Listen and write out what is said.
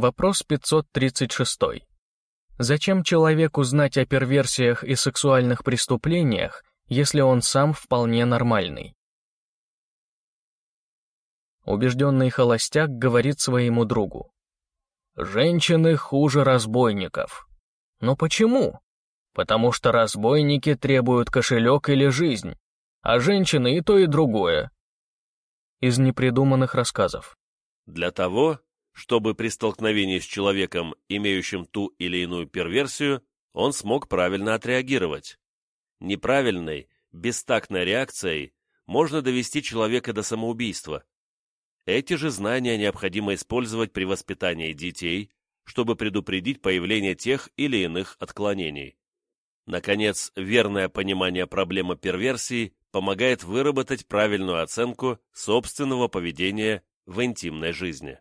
Вопрос 536. Зачем человеку знать о перверсиях и сексуальных преступлениях, если он сам вполне нормальный? Убежденный холостяк говорит своему другу. «Женщины хуже разбойников». «Но почему?» «Потому что разбойники требуют кошелек или жизнь, а женщины и то, и другое». Из непридуманных рассказов. Для того, чтобы при столкновении с человеком, имеющим ту или иную перверсию, он смог правильно отреагировать. Неправильной, бестактной реакцией можно довести человека до самоубийства. Эти же знания необходимо использовать при воспитании детей, чтобы предупредить появление тех или иных отклонений. Наконец, верное понимание проблемы перверсии помогает выработать правильную оценку собственного поведения в интимной жизни.